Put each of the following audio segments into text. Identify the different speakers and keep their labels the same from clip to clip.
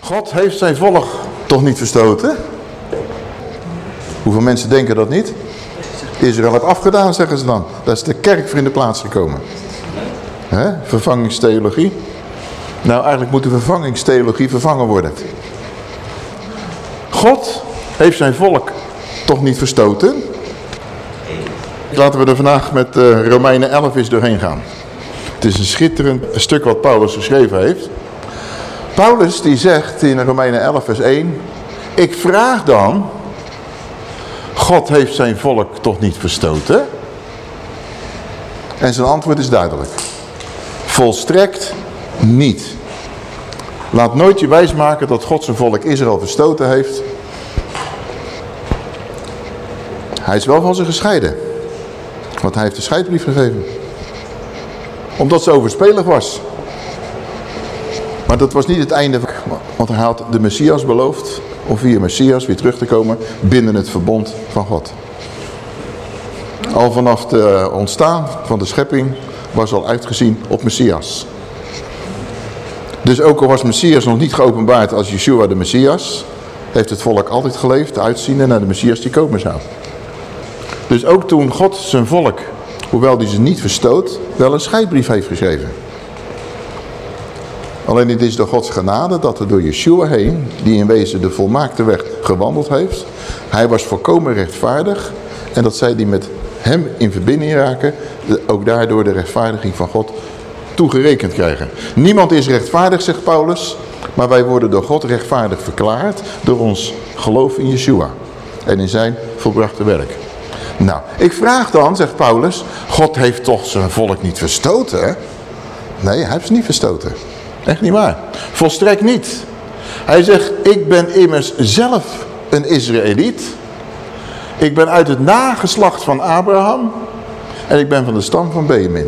Speaker 1: God heeft zijn volk toch niet verstoten? Hoeveel mensen denken dat niet? Israël heeft afgedaan, zeggen ze dan. Daar is de kerk voor in gekomen. Hè? Vervangingstheologie. Nou, eigenlijk moet de vervangingstheologie vervangen worden. God heeft zijn volk toch niet verstoten? Laten we er vandaag met eh, Romeinen 11 eens doorheen gaan. Het is een schitterend stuk wat Paulus geschreven heeft. Paulus die zegt in Romeinen 11 vers 1. Ik vraag dan, God heeft zijn volk toch niet verstoten? En zijn antwoord is duidelijk. Volstrekt niet. Laat nooit je wijsmaken dat God zijn volk Israël verstoten heeft. Hij is wel van ze gescheiden. Want hij heeft de scheidbrief gegeven. Omdat ze overspelig was. Maar dat was niet het einde. Want hij had de Messias beloofd. Om via Messias weer terug te komen binnen het verbond van God. Al vanaf het ontstaan van de schepping was al uitgezien op Messias. Dus ook al was Messias nog niet geopenbaard als Yeshua de Messias, heeft het volk altijd geleefd, uitziende naar de Messias die komen zou. Dus ook toen God zijn volk, hoewel hij ze niet verstoot, wel een scheidbrief heeft geschreven. Alleen het is door Gods genade dat er door Yeshua heen, die in wezen de volmaakte weg gewandeld heeft, hij was volkomen rechtvaardig en dat zij die met hem in verbinding raken, ook daardoor de rechtvaardiging van God toegerekend krijgen. Niemand is rechtvaardig, zegt Paulus, maar wij worden door God rechtvaardig verklaard door ons geloof in Yeshua en in zijn volbrachte werk. Nou, ik vraag dan, zegt Paulus, God heeft toch zijn volk niet verstoten? Nee, hij heeft ze niet verstoten. Echt niet waar. Volstrekt niet. Hij zegt, ik ben immers zelf een Israëliet. Ik ben uit het nageslacht van Abraham. En ik ben van de stam van Benjamin.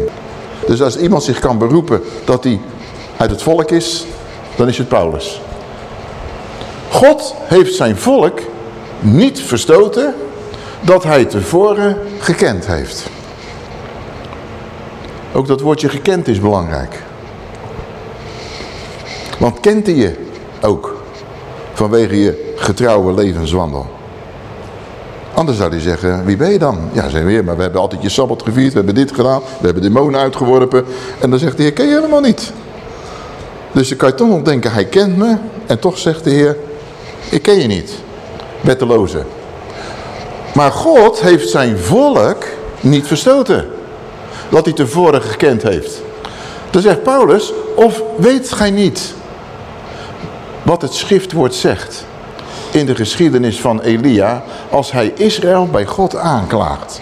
Speaker 1: Dus als iemand zich kan beroepen dat hij uit het volk is, dan is het Paulus. God heeft zijn volk niet verstoten dat hij tevoren gekend heeft. Ook dat woordje gekend is belangrijk. Want kent hij je ook vanwege je getrouwe levenswandel? Anders zou hij zeggen, wie ben je dan? Ja, zijn weer, maar we hebben altijd je Sabbat gevierd, we hebben dit gedaan, we hebben demonen uitgeworpen. En dan zegt de Heer, ken je helemaal niet. Dus dan kan je toch nog denken, hij kent me. En toch zegt de Heer, ik ken je niet. Wetteloze. Maar God heeft zijn volk niet verstoten. Dat hij tevoren gekend heeft. Dan zegt Paulus, of weet gij niet wat het schriftwoord zegt in de geschiedenis van Elia als hij Israël bij God aanklaagt.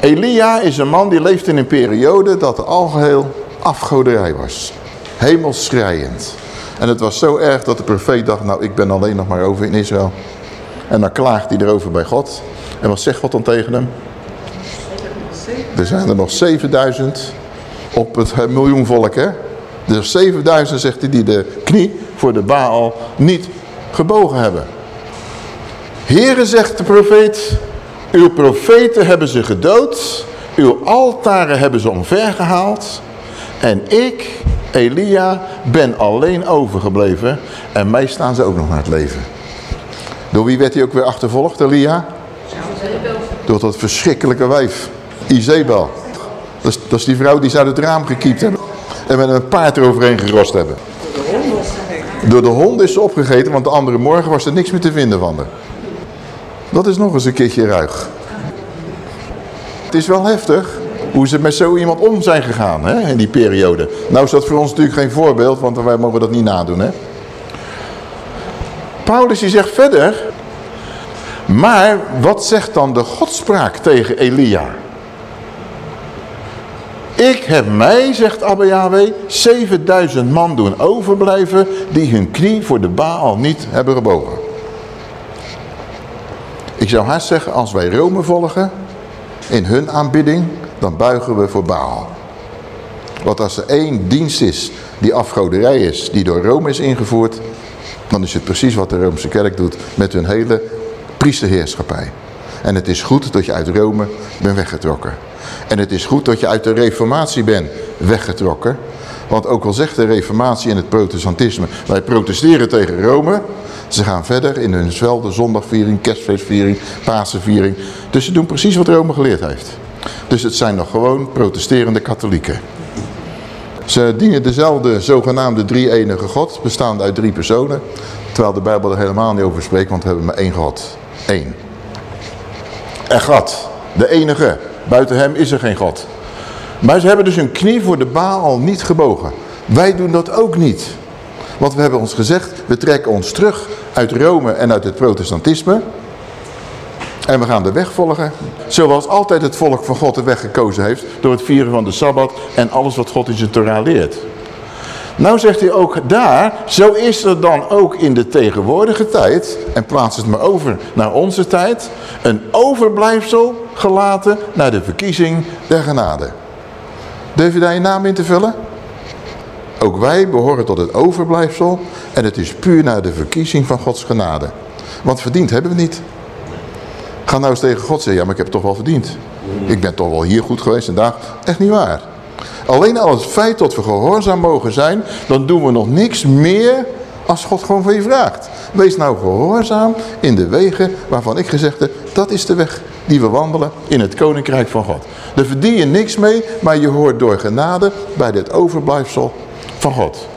Speaker 1: Elia is een man die leeft in een periode dat algeheel afgoderij was. Hemelschrijend. En het was zo erg dat de profeet dacht, nou ik ben alleen nog maar over in Israël. En dan klaagt hij erover bij God. En wat zegt God dan tegen hem? Er zijn er nog 7000 op het miljoen volk, hè? Er 7000, zegt hij, die de knie voor de Baal niet gebogen hebben. Here, zegt de profeet, uw profeten hebben ze gedood, uw altaren hebben ze omvergehaald en ik, Elia, ben alleen overgebleven en mij staan ze ook nog naar het leven. Door wie werd hij ook weer achtervolgd, Elia? Door dat verschrikkelijke wijf, Izebel. Dat is, dat is die vrouw die ze uit het raam gekiept hebben en met een paard eroverheen gerost hebben. Door de hond is ze opgegeten, want de andere morgen was er niks meer te vinden van haar. Dat is nog eens een keertje ruig. Het is wel heftig hoe ze met zo iemand om zijn gegaan hè, in die periode. Nou is dat voor ons natuurlijk geen voorbeeld, want wij mogen dat niet nadoen. Hè. Paulus die zegt verder, maar wat zegt dan de godspraak tegen Elia? Ik heb mij, zegt Abba Yahweh, 7000 man doen overblijven die hun knie voor de Baal niet hebben gebogen. Ik zou haast zeggen, als wij Rome volgen, in hun aanbidding, dan buigen we voor Baal. Want als er één dienst is die afgoderij is, die door Rome is ingevoerd, dan is het precies wat de Roomse kerk doet met hun hele priesterheerschappij. En het is goed dat je uit Rome bent weggetrokken. En het is goed dat je uit de reformatie bent weggetrokken. Want ook al zegt de reformatie en het protestantisme, wij protesteren tegen Rome. Ze gaan verder in hunzelfde zondagviering, kerstfeestviering, Pasenviering. Dus ze doen precies wat Rome geleerd heeft. Dus het zijn nog gewoon protesterende katholieken. Ze dienen dezelfde zogenaamde drie-enige God, bestaande uit drie personen. Terwijl de Bijbel er helemaal niet over spreekt, want we hebben maar één God. Eén. En God, de enige. Buiten hem is er geen God. Maar ze hebben dus hun knie voor de Baal niet gebogen. Wij doen dat ook niet. Want we hebben ons gezegd, we trekken ons terug uit Rome en uit het protestantisme. En we gaan de weg volgen. Zoals altijd het volk van God de weg gekozen heeft. Door het vieren van de Sabbat en alles wat God in zijn Torah leert. Nou zegt hij ook daar, zo is er dan ook in de tegenwoordige tijd, en plaats het maar over naar onze tijd, een overblijfsel gelaten naar de verkiezing der genade. Durf je daar je naam in te vullen? Ook wij behoren tot het overblijfsel en het is puur naar de verkiezing van Gods genade. Want verdiend hebben we niet. Ga nou eens tegen God zeggen, ja maar ik heb het toch wel verdiend. Ik ben toch wel hier goed geweest en daar. Echt niet waar. Alleen al het feit dat we gehoorzaam mogen zijn, dan doen we nog niks meer als God gewoon van je vraagt. Wees nou gehoorzaam in de wegen waarvan ik gezegd heb, dat is de weg die we wandelen in het koninkrijk van God. Daar verdien je niks mee, maar je hoort door genade bij dit overblijfsel van God.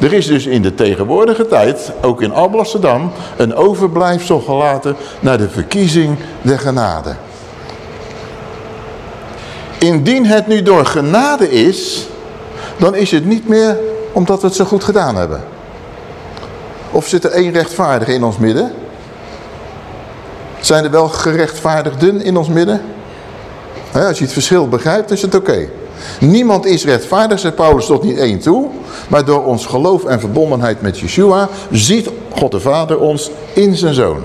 Speaker 1: Er is dus in de tegenwoordige tijd, ook in Alblasserdam, een overblijfsel gelaten naar de verkiezing der genade. Indien het nu door genade is, dan is het niet meer omdat we het zo goed gedaan hebben. Of zit er één rechtvaardige in ons midden? Zijn er wel gerechtvaardigden in ons midden? als je het verschil begrijpt, is het oké. Niemand is rechtvaardig, zegt Paulus tot niet één toe. Maar door ons geloof en verbondenheid met Yeshua ziet God de Vader ons in zijn Zoon.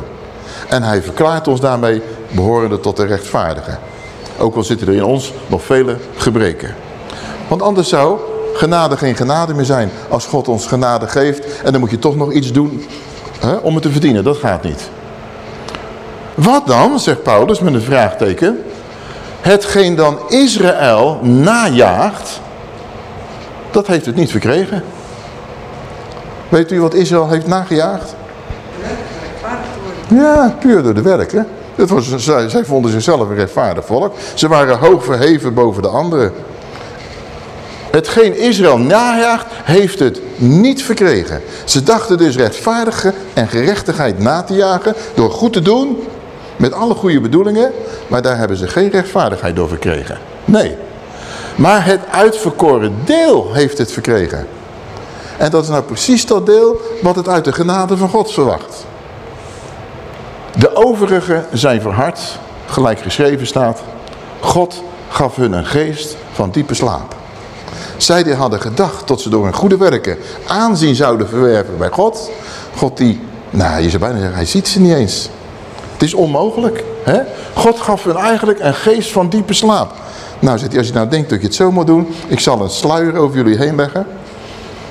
Speaker 1: En hij verklaart ons daarmee behorende tot de rechtvaardigen. Ook al zitten er in ons nog vele gebreken. Want anders zou genade geen genade meer zijn. Als God ons genade geeft en dan moet je toch nog iets doen om het te verdienen. Dat gaat niet. Wat dan, zegt Paulus met een vraagteken. Hetgeen dan Israël najaagt, dat heeft het niet verkregen. Weet u wat Israël heeft nagejaagd? Ja, puur door de werken. Was, zij, zij vonden zichzelf een rechtvaardig volk. Ze waren hoog verheven boven de anderen. Hetgeen Israël najaagt, heeft het niet verkregen. Ze dachten dus rechtvaardige en gerechtigheid na te jagen door goed te doen, met alle goede bedoelingen, maar daar hebben ze geen rechtvaardigheid door verkregen. Nee. Maar het uitverkoren deel heeft het verkregen. En dat is nou precies dat deel wat het uit de genade van God verwacht. De overigen zijn verhard, gelijk geschreven staat. God gaf hun een geest van diepe slaap. Zij die hadden gedacht dat ze door hun goede werken aanzien zouden verwerven bij God. God die, nou je zou bijna zeggen, hij ziet ze niet eens. Het is onmogelijk. Hè? God gaf hun eigenlijk een geest van diepe slaap. Nou zegt hij, als je nou denkt dat je het zo moet doen, ik zal een sluier over jullie heen leggen.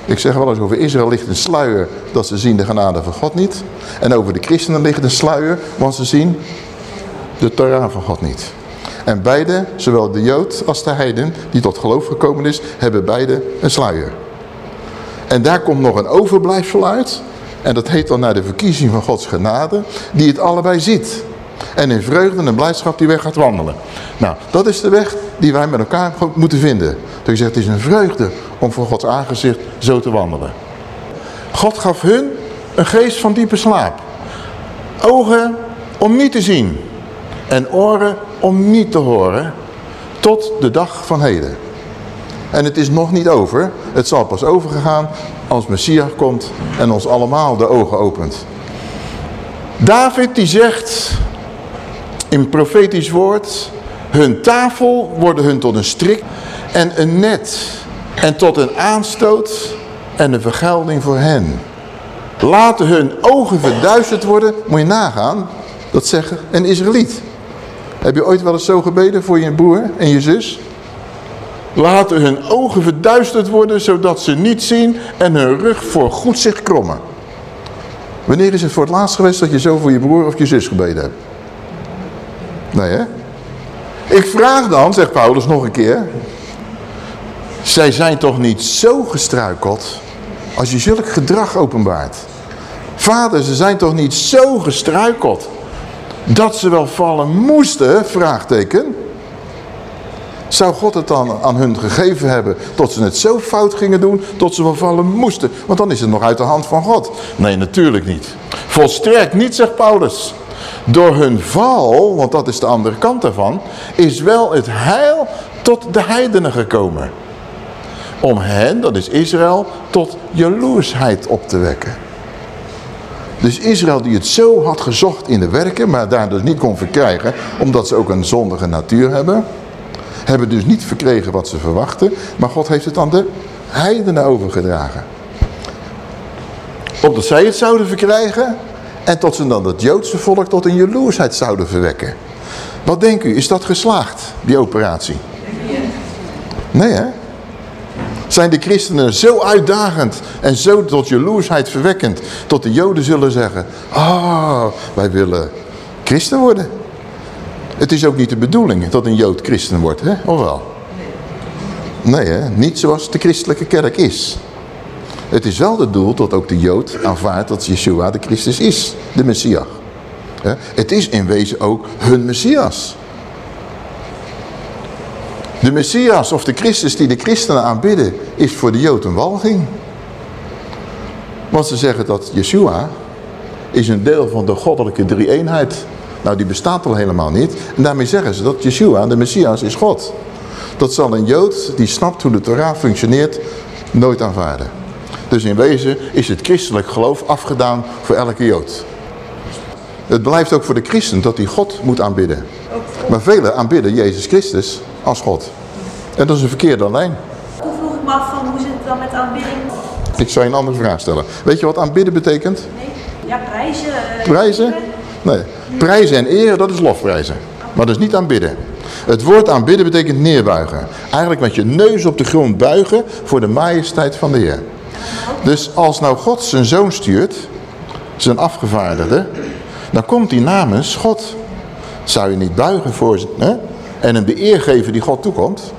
Speaker 1: Ik zeg wel eens, over Israël ligt een sluier dat ze zien de genade van God niet. En over de christenen ligt een sluier, want ze zien de Torah van God niet. En beide, zowel de Jood als de heiden, die tot geloof gekomen is, hebben beide een sluier. En daar komt nog een overblijfsel uit. En dat heet dan naar de verkiezing van Gods genade, die het allebei ziet. En in vreugde en blijdschap die weg gaat wandelen. Nou, dat is de weg die wij met elkaar moeten vinden. Dat je zegt, het is een vreugde om voor Gods aangezicht zo te wandelen. God gaf hun een geest van diepe slaap. Ogen om niet te zien. En oren om niet te horen. Tot de dag van heden. En het is nog niet over. Het zal pas overgegaan als Messias komt en ons allemaal de ogen opent. David die zegt in profetisch woord, hun tafel worden hun tot een strik en een net en tot een aanstoot en een vergelding voor hen. Laten hun ogen verduisterd worden, moet je nagaan, dat zeggen een Israëliet. Heb je ooit wel eens zo gebeden voor je broer en je zus? Laten hun ogen verduisterd worden, zodat ze niet zien en hun rug voor goed zich krommen. Wanneer is het voor het laatst geweest dat je zo voor je broer of je zus gebeden hebt? Nee hè? Ik vraag dan, zegt Paulus nog een keer. Zij zijn toch niet zo gestruikeld als je zulk gedrag openbaart. Vader, ze zijn toch niet zo gestruikeld dat ze wel vallen moesten, vraagteken. Zou God het dan aan hun gegeven hebben tot ze het zo fout gingen doen, tot ze wel vallen moesten? Want dan is het nog uit de hand van God. Nee, natuurlijk niet. Volstrekt niet, zegt Paulus. Door hun val, want dat is de andere kant daarvan, is wel het heil tot de heidenen gekomen. Om hen, dat is Israël, tot jaloersheid op te wekken. Dus Israël die het zo had gezocht in de werken, maar daar dus niet kon verkrijgen, omdat ze ook een zondige natuur hebben, hebben dus niet verkregen wat ze verwachten, maar God heeft het aan de heidenen overgedragen. Opdat zij het zouden verkrijgen en tot ze dan het Joodse volk tot een jaloersheid zouden verwekken. Wat denkt u, is dat geslaagd, die operatie? Nee hè? Zijn de christenen zo uitdagend en zo tot jaloersheid verwekkend, tot de joden zullen zeggen, ah, wij willen christen worden. Het is ook niet de bedoeling dat een jood christen wordt, hè? of wel? Nee, hè? niet zoals de christelijke kerk is. Het is wel het doel dat ook de jood aanvaardt dat Yeshua de Christus is, de Messias. Het is in wezen ook hun Messias. De Messias of de Christus die de christenen aanbidden is voor de Jood een walging. Want ze zeggen dat Yeshua is een deel van de goddelijke drie-eenheid. Nou, die bestaat al helemaal niet. En daarmee zeggen ze dat Yeshua, de Messias, is God. Dat zal een Jood die snapt hoe de Torah functioneert nooit aanvaarden. Dus in wezen is het christelijk geloof afgedaan voor elke Jood. Het blijft ook voor de christen dat hij God moet aanbidden. Maar velen aanbidden Jezus Christus als God. En dat is een verkeerde lijn.
Speaker 2: Toen vroeg ik me af van hoe zit het dan met aanbidding?
Speaker 1: Ik zou je een andere vraag stellen. Weet je wat aanbidden betekent?
Speaker 2: Nee. Ja, prijzen. eh,
Speaker 1: Prijzen? Nee. Prijzen en eren, dat is lofprijzen. Maar dat is niet aanbidden. Het woord aanbidden betekent neerbuigen. Eigenlijk met je neus op de grond buigen voor de majesteit van de Heer. Dus als nou God zijn zoon stuurt, zijn afgevaardigde, dan komt hij namens God. Zou je niet buigen voor hè? en hem de eer geven die God toekomt?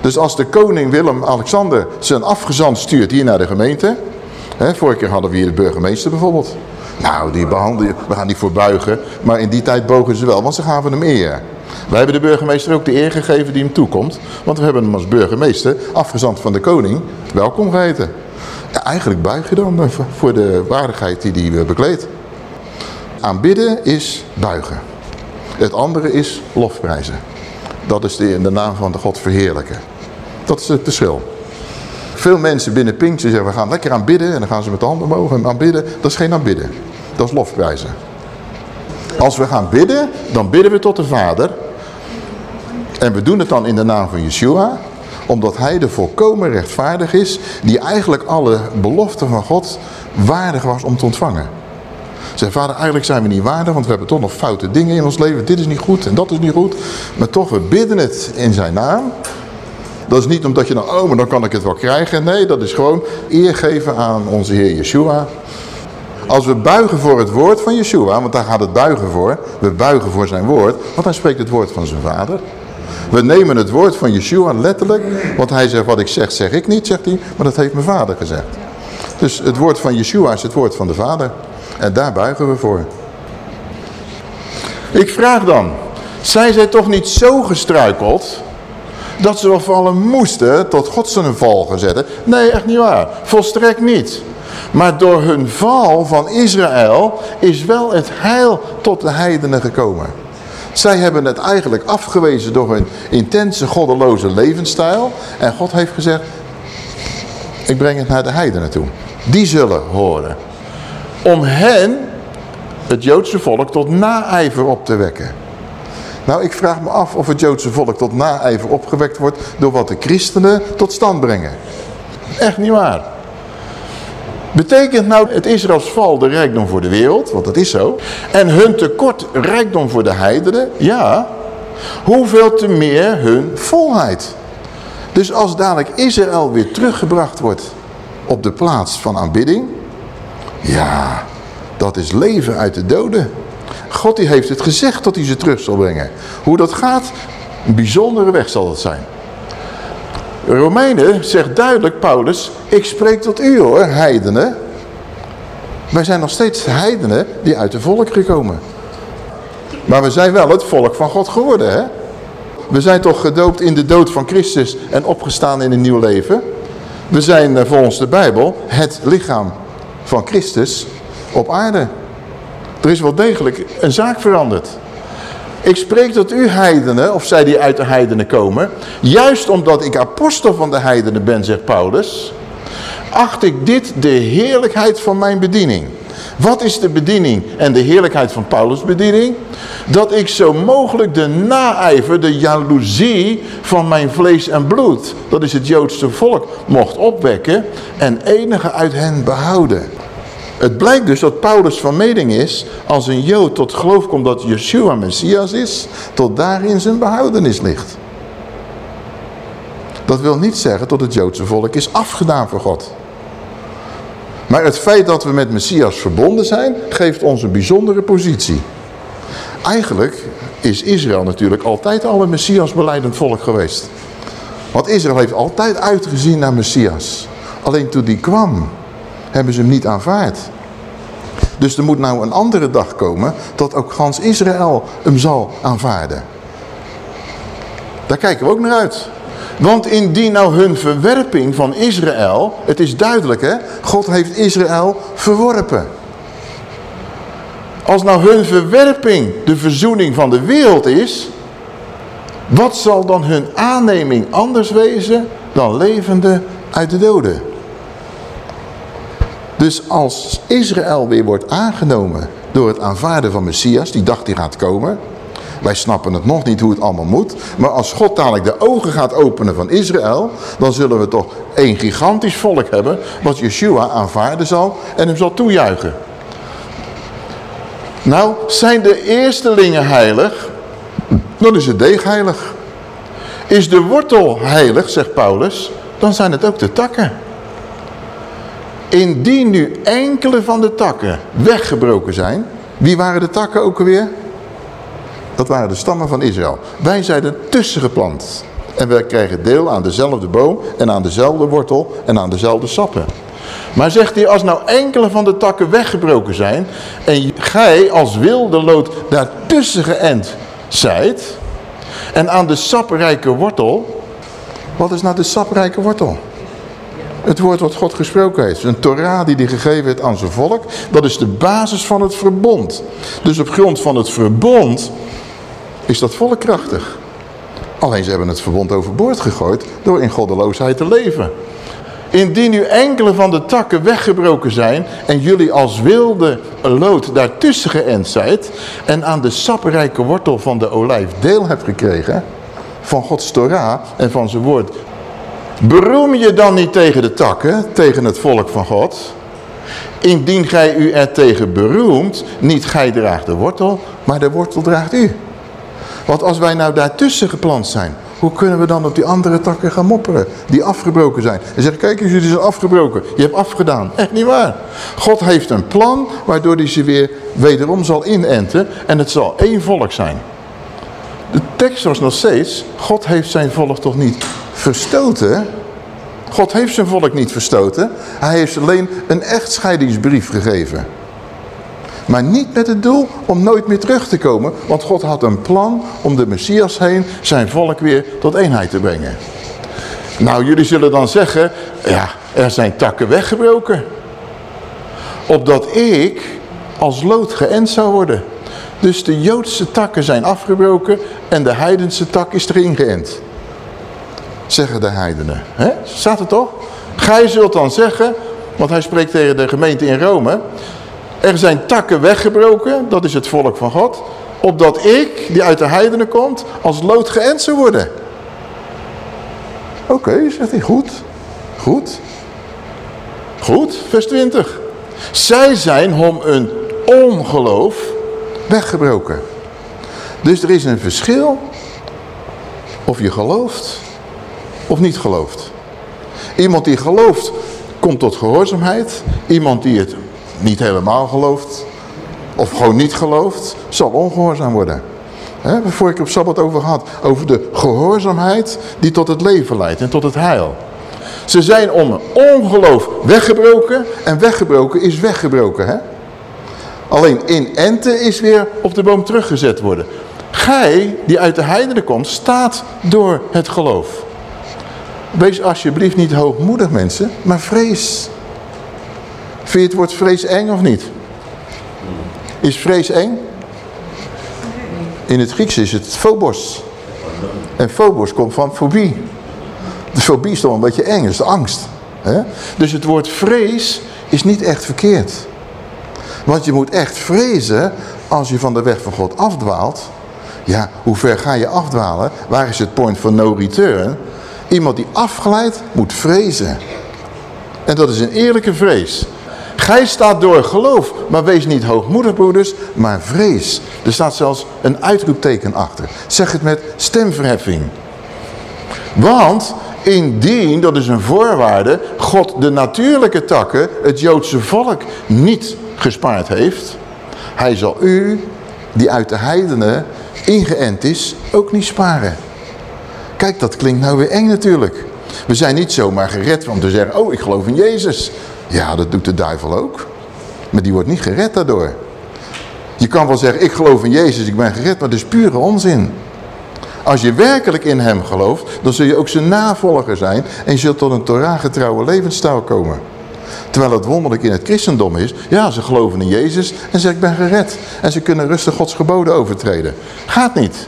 Speaker 1: Dus als de koning Willem-Alexander zijn afgezant stuurt hier naar de gemeente. Hè, vorige keer hadden we hier de burgemeester bijvoorbeeld. Nou, die behandelen, we gaan niet voor buigen. Maar in die tijd bogen ze wel, want ze gaven hem eer. Wij hebben de burgemeester ook de eer gegeven die hem toekomt. Want we hebben hem als burgemeester, afgezant van de koning, welkom geheten. Ja, eigenlijk buig je dan eh, voor de waardigheid die hij bekleedt. Aanbidden is buigen. Het andere is lofprijzen. Dat is de, in de naam van de God verheerlijken. Dat is het verschil. Veel mensen binnen Pinkster zeggen, we gaan lekker aanbidden. En dan gaan ze met de handen omhoog en aanbidden. Dat is geen aanbidden. Dat is lofprijzen. Als we gaan bidden, dan bidden we tot de Vader. En we doen het dan in de naam van Yeshua. Omdat hij de volkomen rechtvaardig is. Die eigenlijk alle beloften van God waardig was om te ontvangen. Zeg, vader, eigenlijk zijn we niet waardig, want we hebben toch nog foute dingen in ons leven. Dit is niet goed en dat is niet goed. Maar toch, we bidden het in zijn naam. Dat is niet omdat je dan, oh, maar dan kan ik het wel krijgen. Nee, dat is gewoon eer geven aan onze Heer Yeshua. Als we buigen voor het woord van Yeshua, want daar gaat het buigen voor. We buigen voor zijn woord, want hij spreekt het woord van zijn vader. We nemen het woord van Yeshua letterlijk, want hij zegt wat ik zeg, zeg ik niet, zegt hij. Maar dat heeft mijn vader gezegd. Dus het woord van Yeshua is het woord van de vader. En daar buigen we voor. Ik vraag dan, zijn zij toch niet zo gestruikeld dat ze wel vallen moesten tot God ze een val gezetten? Nee, echt niet waar. Volstrekt niet. Maar door hun val van Israël is wel het heil tot de heidenen gekomen. Zij hebben het eigenlijk afgewezen door hun intense goddeloze levensstijl. En God heeft gezegd, ik breng het naar de heidenen toe. Die zullen horen. Om hen, het Joodse volk, tot naijver op te wekken. Nou, ik vraag me af of het Joodse volk tot naijver opgewekt wordt door wat de christenen tot stand brengen. Echt niet waar. Betekent nou het Israëls val de rijkdom voor de wereld? Want dat is zo. En hun tekort rijkdom voor de heidenen? Ja. Hoeveel te meer hun volheid. Dus als dadelijk Israël weer teruggebracht wordt op de plaats van aanbidding. Ja, dat is leven uit de doden. God die heeft het gezegd dat hij ze terug zal brengen. Hoe dat gaat, een bijzondere weg zal het zijn. Romeinen zegt duidelijk, Paulus, ik spreek tot u hoor, heidenen. Wij zijn nog steeds heidenen die uit de volk gekomen. Maar we zijn wel het volk van God geworden, hè? We zijn toch gedoopt in de dood van Christus en opgestaan in een nieuw leven. We zijn eh, volgens de Bijbel het lichaam van Christus op aarde. Er is wel degelijk een zaak veranderd. Ik spreek tot u heidenen, of zij die uit de heidenen komen. Juist omdat ik apostel van de heidenen ben, zegt Paulus. Acht ik dit de heerlijkheid van mijn bediening. Wat is de bediening en de heerlijkheid van Paulus' bediening? Dat ik zo mogelijk de naijver, de jaloezie van mijn vlees en bloed, dat is het Joodse volk, mocht opwekken en enige uit hen behouden. Het blijkt dus dat Paulus van mening is, als een Jood tot geloof komt dat Yeshua Messias is, tot daarin zijn behoudenis ligt. Dat wil niet zeggen dat het Joodse volk is afgedaan voor God. Maar het feit dat we met Messias verbonden zijn, geeft ons een bijzondere positie. Eigenlijk is Israël natuurlijk altijd al een Messias beleidend volk geweest. Want Israël heeft altijd uitgezien naar Messias. Alleen toen die kwam, hebben ze hem niet aanvaard. Dus er moet nou een andere dag komen dat ook gans Israël hem zal aanvaarden. Daar kijken we ook naar uit. Want indien nou hun verwerping van Israël, het is duidelijk hè, God heeft Israël verworpen. Als nou hun verwerping de verzoening van de wereld is, wat zal dan hun aanneming anders wezen dan levende uit de doden? Dus als Israël weer wordt aangenomen door het aanvaarden van Messias, die dag die gaat komen. Wij snappen het nog niet hoe het allemaal moet. Maar als God dadelijk de ogen gaat openen van Israël, dan zullen we toch een gigantisch volk hebben wat Yeshua aanvaarden zal en hem zal toejuichen. Nou, zijn de eerstelingen heilig, dan is het deeg heilig. Is de wortel heilig, zegt Paulus, dan zijn het ook de takken. Indien nu enkele van de takken weggebroken zijn, wie waren de takken ook alweer? Dat waren de stammen van Israël. Wij zijn er tussen geplant. En wij krijgen deel aan dezelfde boom en aan dezelfde wortel en aan dezelfde sappen. Maar zegt hij, als nou enkele van de takken weggebroken zijn en gij als wilde lood daartussen geënt zijt en aan de saprijke wortel, wat is nou de saprijke wortel? Het woord wat God gesproken heeft. Een Torah die hij gegeven heeft aan zijn volk. Dat is de basis van het verbond. Dus op grond van het verbond is dat volk krachtig. Alleen ze hebben het verbond overboord gegooid door in goddeloosheid te leven. Indien nu enkele van de takken weggebroken zijn en jullie als wilde lood daartussen geënt zijt en aan de saprijke wortel van de olijf deel hebt gekregen van Gods Torah en van zijn woord Beroem je dan niet tegen de takken, tegen het volk van God? Indien gij u er tegen beroemt, niet gij draagt de wortel, maar de wortel draagt u. Want als wij nou daartussen geplant zijn, hoe kunnen we dan op die andere takken gaan mopperen, die afgebroken zijn? En zeggen, kijk eens, jullie zijn afgebroken, je hebt afgedaan. Echt niet waar. God heeft een plan waardoor hij ze weer wederom zal inenten en het zal één volk zijn. De tekst was nog steeds, God heeft zijn volk toch niet verstoten. God heeft zijn volk niet verstoten. Hij heeft alleen een echtscheidingsbrief gegeven. Maar niet met het doel om nooit meer terug te komen. Want God had een plan om de Messias heen zijn volk weer tot eenheid te brengen. Nou, jullie zullen dan zeggen, ja, er zijn takken weggebroken. Opdat ik als lood geënt zou worden. Dus de Joodse takken zijn afgebroken en de heidense tak is erin geënt. Zeggen de heidenen. He? Staat het toch? Gij zult dan zeggen, want hij spreekt tegen de gemeente in Rome. Er zijn takken weggebroken, dat is het volk van God. Opdat ik, die uit de heidenen komt, als lood geënt zou worden. Oké, zegt hij, goed. Goed. Goed, vers 20. Zij zijn om een ongeloof weggebroken. Dus er is een verschil of je gelooft of niet gelooft. Iemand die gelooft komt tot gehoorzaamheid. Iemand die het niet helemaal gelooft of gewoon niet gelooft, zal ongehoorzaam worden. He, voor ik op Sabbat over had, over de gehoorzaamheid die tot het leven leidt en tot het heil. Ze zijn om ongeloof weggebroken en weggebroken is weggebroken. Hè? Alleen in ente is weer op de boom teruggezet worden. Gij, die uit de heidenen komt, staat door het geloof. Wees alsjeblieft niet hoogmoedig mensen, maar vrees. Vind je het woord vrees eng of niet? Is vrees eng? In het Grieks is het phobos. En phobos komt van fobie. De fobie is toch een beetje eng, is de angst. Dus het woord vrees is niet echt verkeerd. Want je moet echt vrezen als je van de weg van God afdwaalt. Ja, hoe ver ga je afdwalen? Waar is het point van no return? Iemand die afglijdt moet vrezen. En dat is een eerlijke vrees. Gij staat door geloof, maar wees niet hoogmoedig broeders, maar vrees. Er staat zelfs een uitroepteken achter. Zeg het met stemverheffing. Want indien, dat is een voorwaarde, God de natuurlijke takken, het Joodse volk, niet gespaard heeft, hij zal u, die uit de heidenen ingeënt is, ook niet sparen. Kijk, dat klinkt nou weer eng natuurlijk. We zijn niet zomaar gered om te zeggen, oh ik geloof in Jezus. Ja, dat doet de duivel ook. Maar die wordt niet gered daardoor. Je kan wel zeggen, ik geloof in Jezus, ik ben gered, maar dat is pure onzin. Als je werkelijk in hem gelooft, dan zul je ook zijn navolger zijn en je zult tot een Torah-getrouwe levensstijl komen. Terwijl het wonderlijk in het christendom is, ja, ze geloven in Jezus en zeggen ik ben gered. En ze kunnen rustig Gods geboden overtreden. Gaat niet.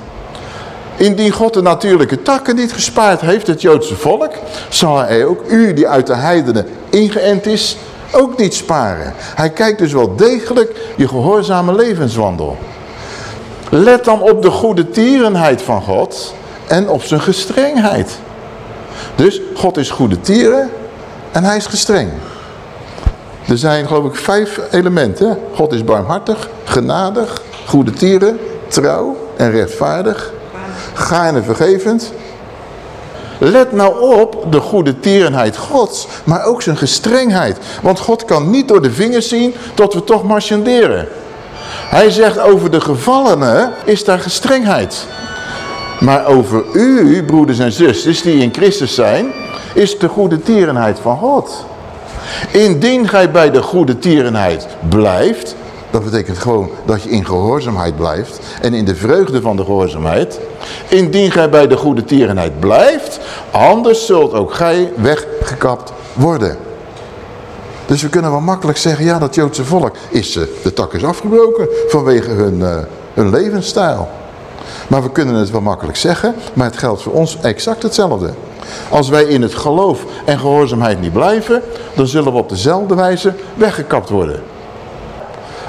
Speaker 1: Indien God de natuurlijke takken niet gespaard heeft, het Joodse volk, zal hij ook u die uit de heidenen ingeënt is, ook niet sparen. Hij kijkt dus wel degelijk je gehoorzame levenswandel. Let dan op de goede tierenheid van God en op zijn gestrengheid. Dus God is goede tieren en hij is gestreng. Er zijn geloof ik vijf elementen. God is barmhartig, genadig, goede tieren, trouw en rechtvaardig. Gaarne vergevend. Let nou op de goede tierenheid gods, maar ook zijn gestrengheid. Want God kan niet door de vingers zien tot we toch marchanderen. Hij zegt over de gevallenen is daar gestrengheid. Maar over u, broeders en zusters die in Christus zijn, is de goede tierenheid van God. Indien gij bij de goede tierenheid blijft, dat betekent gewoon dat je in gehoorzaamheid blijft en in de vreugde van de gehoorzaamheid. Indien gij bij de goede tierenheid blijft, anders zult ook gij weggekapt worden. Dus we kunnen wel makkelijk zeggen, ja dat Joodse volk, is, uh, de tak is afgebroken vanwege hun, uh, hun levensstijl. Maar we kunnen het wel makkelijk zeggen, maar het geldt voor ons exact hetzelfde. Als wij in het geloof en gehoorzaamheid niet blijven, dan zullen we op dezelfde wijze weggekapt worden.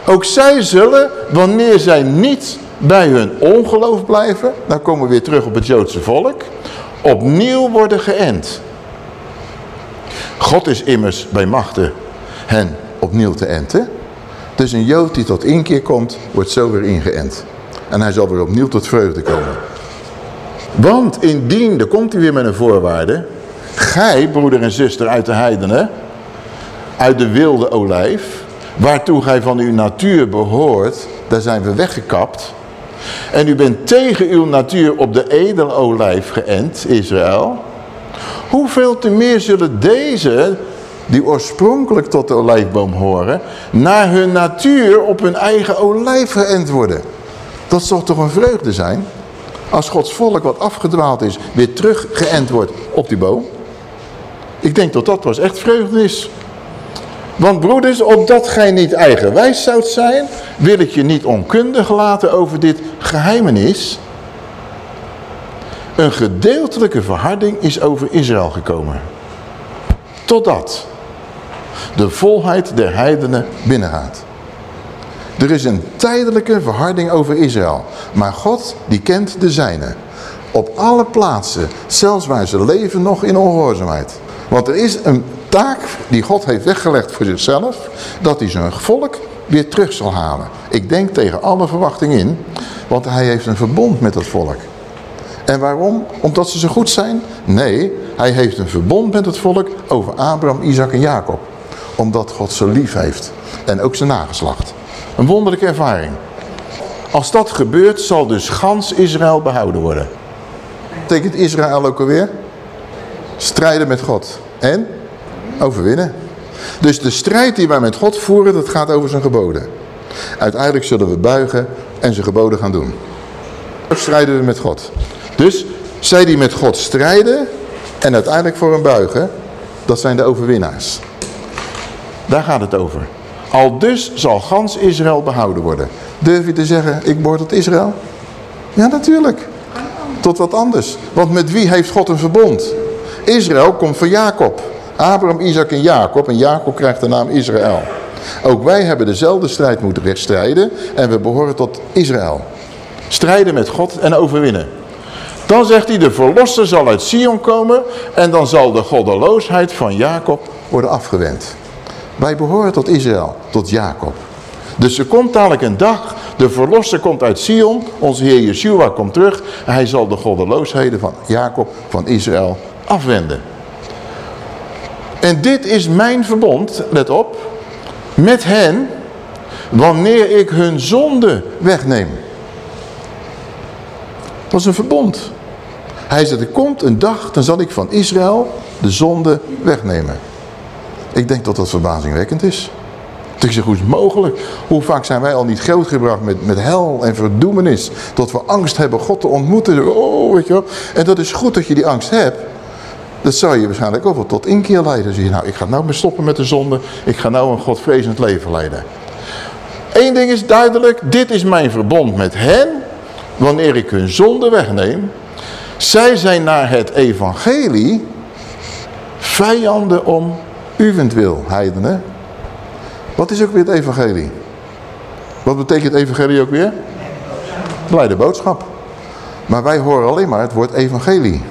Speaker 1: Ook zij zullen, wanneer zij niet bij hun ongeloof blijven, dan komen we weer terug op het Joodse volk, opnieuw worden geënt. God is immers bij machten hen opnieuw te enten. Dus een Jood die tot inkeer komt, wordt zo weer ingeënt. En hij zal weer opnieuw tot vreugde komen. Want indien, daar komt hij weer met een voorwaarde. Gij, broeder en zuster uit de heidenen, uit de wilde olijf, waartoe gij van uw natuur behoort, daar zijn we weggekapt. En u bent tegen uw natuur op de edelolijf geënt, Israël. Hoeveel te meer zullen deze, die oorspronkelijk tot de olijfboom horen, naar hun natuur op hun eigen olijf geënt worden? Dat zal toch een vreugde zijn? Als Gods volk wat afgedwaald is, weer terug geënt wordt op die boom. Ik denk dat dat was echt vreugdenis. Want broeders, opdat gij niet eigenwijs zoudt zijn, wil ik je niet onkundig laten over dit geheimenis. Een gedeeltelijke verharding is over Israël gekomen. Totdat de volheid der heidenen binnengaat. Er is een tijdelijke verharding over Israël. Maar God, die kent de zijne. Op alle plaatsen, zelfs waar ze leven nog in ongehoorzaamheid. Want er is een taak die God heeft weggelegd voor zichzelf, dat hij zijn volk weer terug zal halen. Ik denk tegen alle verwachting in, want hij heeft een verbond met dat volk. En waarom? Omdat ze zo goed zijn? Nee, hij heeft een verbond met het volk over Abraham, Isaac en Jacob. Omdat God ze lief heeft. En ook zijn nageslacht. Een wonderlijke ervaring. Als dat gebeurt, zal dus gans Israël behouden worden. Betekent Israël ook alweer? Strijden met God. En? Overwinnen. Dus de strijd die wij met God voeren, dat gaat over zijn geboden. Uiteindelijk zullen we buigen en zijn geboden gaan doen. Strijden we met God. Dus zij die met God strijden en uiteindelijk voor hem buigen, dat zijn de overwinnaars. Daar gaat het over. Al dus zal gans Israël behouden worden. Durf je te zeggen, ik behoor tot Israël? Ja, natuurlijk. Tot wat anders. Want met wie heeft God een verbond? Israël komt van Jacob. Abraham, Isaac en Jacob. En Jacob krijgt de naam Israël. Ook wij hebben dezelfde strijd moeten strijden. En we behoren tot Israël. Strijden met God en overwinnen. Dan zegt hij, de verlosser zal uit Sion komen. En dan zal de goddeloosheid van Jacob worden afgewend. Wij behoren tot Israël, tot Jacob. Dus er komt dadelijk een dag, de verlosser komt uit Sion, onze Heer Yeshua komt terug. En hij zal de goddeloosheden van Jacob, van Israël, afwenden. En dit is mijn verbond, let op, met hen, wanneer ik hun zonde wegneem. Dat is een verbond. Hij zegt, er komt een dag, dan zal ik van Israël de zonde wegnemen. Ik denk dat dat verbazingwekkend is. Hoe is het mogelijk? Hoe vaak zijn wij al niet grootgebracht met, met hel en verdoemenis. Dat we angst hebben God te ontmoeten. Oh, weet je wel. En dat is goed dat je die angst hebt. Dat zou je waarschijnlijk ook wel tot inkeer leiden. Zie je, nou, ik ga nou maar stoppen met de zonde. Ik ga nou een godvrezend leven leiden. Eén ding is duidelijk. Dit is mijn verbond met hen. Wanneer ik hun zonde wegneem. Zij zijn naar het evangelie vijanden om uwentwil, heidenen. Wat is ook weer het evangelie? Wat betekent evangelie ook weer? Blijde boodschap. Maar wij horen alleen maar het woord evangelie.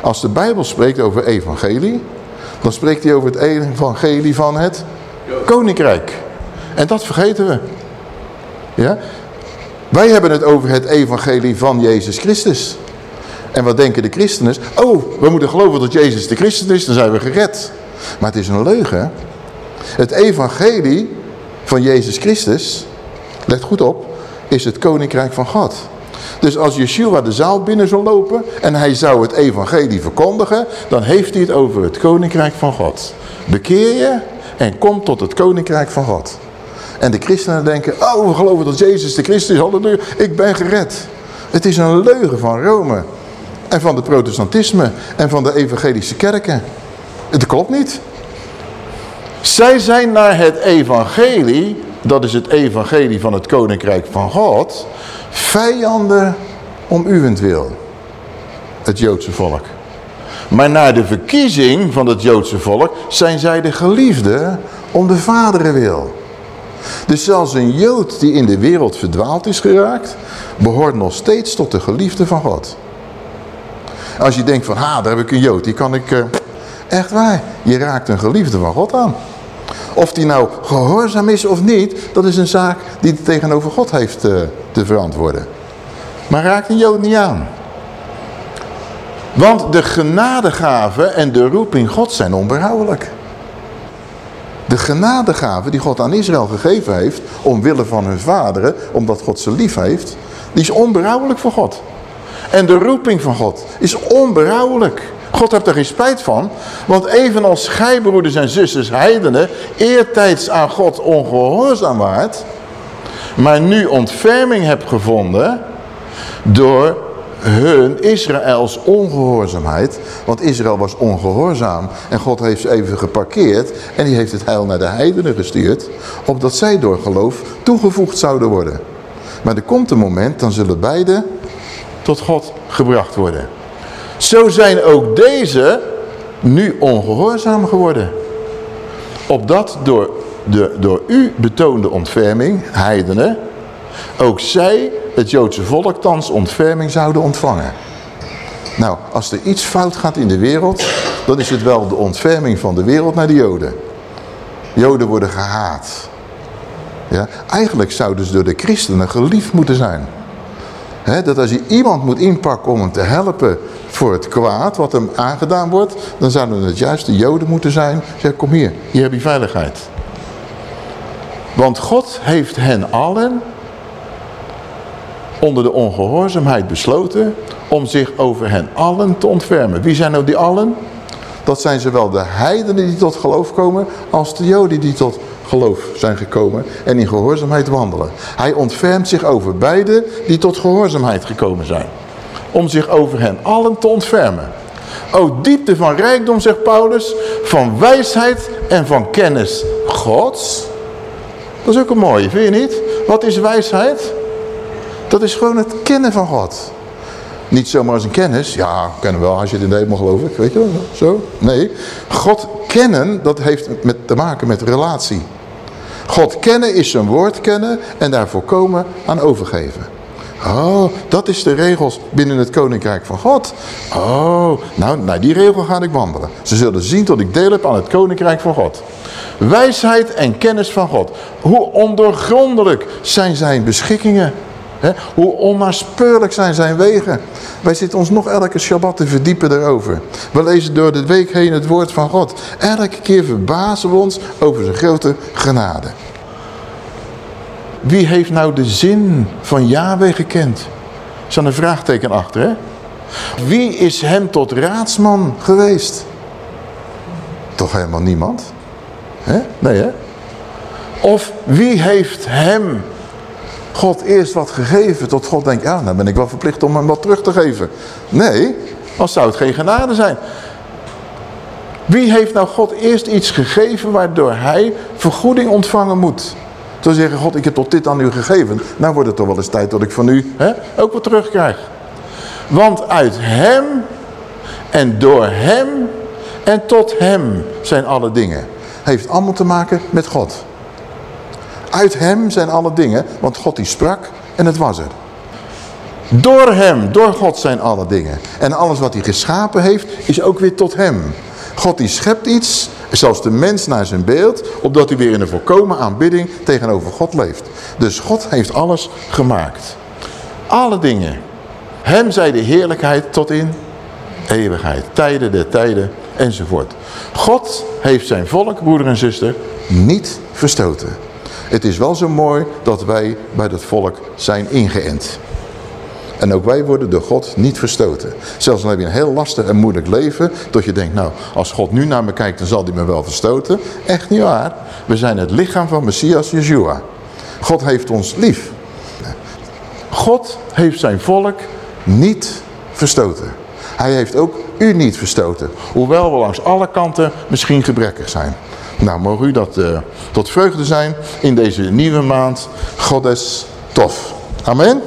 Speaker 1: Als de Bijbel spreekt over evangelie, dan spreekt hij over het evangelie van het koninkrijk. En dat vergeten we. Ja? Wij hebben het over het evangelie van Jezus Christus. En wat denken de christenen? Oh, we moeten geloven dat Jezus de Christus is, dan zijn we gered. Maar het is een leugen. Het evangelie van Jezus Christus, let goed op, is het koninkrijk van God. Dus als Yeshua de zaal binnen zou lopen en hij zou het evangelie verkondigen, dan heeft hij het over het koninkrijk van God. Bekeer je en kom tot het koninkrijk van God. En de christenen denken, oh we geloven dat Jezus de Christus is, halleluja, ik ben gered. Het is een leugen van Rome en van het protestantisme en van de evangelische kerken. Het klopt niet. Zij zijn naar het evangelie, dat is het evangelie van het koninkrijk van God, vijanden om uwentwil. Het Joodse volk. Maar naar de verkiezing van het Joodse volk zijn zij de geliefde om de vaderen wil. Dus zelfs een Jood die in de wereld verdwaald is geraakt, behoort nog steeds tot de geliefde van God. Als je denkt van, ha, daar heb ik een Jood, die kan ik... Uh, echt waar, je raakt een geliefde van God aan. Of die nou gehoorzaam is of niet, dat is een zaak die hij tegenover God heeft uh, te verantwoorden. Maar raakt een Jood niet aan. Want de genadegave en de roeping God zijn onberouwelijk. De genadegave die God aan Israël gegeven heeft, omwille van hun vaderen, omdat God ze lief heeft, die is onberouwelijk voor God. En de roeping van God is onberouwelijk. God heeft er geen spijt van. Want evenals gij, broeders en zusters, heidenen, eertijds aan God ongehoorzaam waart, maar nu ontferming hebt gevonden door hun Israëls ongehoorzaamheid. Want Israël was ongehoorzaam en God heeft ze even geparkeerd en die heeft het heil naar de heidenen gestuurd, opdat zij door geloof toegevoegd zouden worden. Maar er komt een moment, dan zullen beide tot God gebracht worden. Zo zijn ook deze nu ongehoorzaam geworden. Opdat door de door u betoonde ontferming, heidenen, ook zij, het Joodse volk, thans ontferming zouden ontvangen. Nou, als er iets fout gaat in de wereld, dan is het wel de ontferming van de wereld naar de Joden. Joden worden gehaat. Ja, eigenlijk zouden ze door de christenen geliefd moeten zijn. Dat als je iemand moet inpakken om hem te helpen voor het kwaad wat hem aangedaan wordt, dan zouden het juist de joden moeten zijn. Zeg, kom hier, hier heb je veiligheid. Want God heeft hen allen onder de ongehoorzaamheid besloten om zich over hen allen te ontfermen. Wie zijn nou die allen? Dat zijn zowel de heidenen die tot geloof komen als de joden die tot geloof zijn gekomen en in gehoorzaamheid wandelen. Hij ontfermt zich over beide die tot gehoorzaamheid gekomen zijn. Om zich over hen allen te ontfermen. O diepte van rijkdom, zegt Paulus, van wijsheid en van kennis Gods. Dat is ook een mooie, vind je niet? Wat is wijsheid? Dat is gewoon het kennen van God. Niet zomaar als een kennis. Ja, kennen wel als je het in de hemel geloof ik. Weet je wel, zo. Nee, God kennen, dat heeft met, te maken met relatie. God kennen is zijn woord kennen en daar volkomen aan overgeven. Oh, dat is de regels binnen het koninkrijk van God. Oh, nou, naar die regel ga ik wandelen. Ze zullen zien dat ik deel heb aan het koninkrijk van God. Wijsheid en kennis van God. Hoe ondoorgrondelijk zijn zijn beschikkingen. He, hoe onnaspeurlijk zijn zijn wegen. Wij zitten ons nog elke Shabbat te verdiepen daarover. We lezen door de week heen het woord van God. Elke keer verbazen we ons over zijn grote genade. Wie heeft nou de zin van Yahweh gekend? Er staat een vraagteken achter, hè? Wie is hem tot raadsman geweest? Toch helemaal niemand? He? Nee, hè? Of wie heeft hem God eerst wat gegeven, tot God denkt, ja, dan ben ik wel verplicht om hem wat terug te geven. Nee, als zou het geen genade zijn. Wie heeft nou God eerst iets gegeven waardoor hij vergoeding ontvangen moet? Zou zeggen, God, ik heb tot dit aan u gegeven. Nou wordt het toch wel eens tijd dat ik van u hè, ook wat terugkrijg. Want uit hem en door hem en tot hem zijn alle dingen. Heeft allemaal te maken met God. Uit hem zijn alle dingen, want God die sprak en het was er. Door hem, door God zijn alle dingen. En alles wat hij geschapen heeft, is ook weer tot hem. God die schept iets, zelfs de mens naar zijn beeld, opdat hij weer in een volkomen aanbidding tegenover God leeft. Dus God heeft alles gemaakt. Alle dingen. Hem zij de heerlijkheid tot in eeuwigheid. Tijden der tijden enzovoort. God heeft zijn volk, broeder en zuster, niet verstoten. Het is wel zo mooi dat wij bij dat volk zijn ingeënt. En ook wij worden door God niet verstoten. Zelfs dan heb je een heel lastig en moeilijk leven. Dat je denkt, nou, als God nu naar me kijkt, dan zal hij me wel verstoten. Echt niet waar. We zijn het lichaam van Messias Yeshua. God heeft ons lief. God heeft zijn volk niet verstoten. Hij heeft ook u niet verstoten. Hoewel we langs alle kanten misschien gebrekkig zijn. Nou, mogen u dat uh, tot vreugde zijn in deze nieuwe maand. Godes tof. Amen.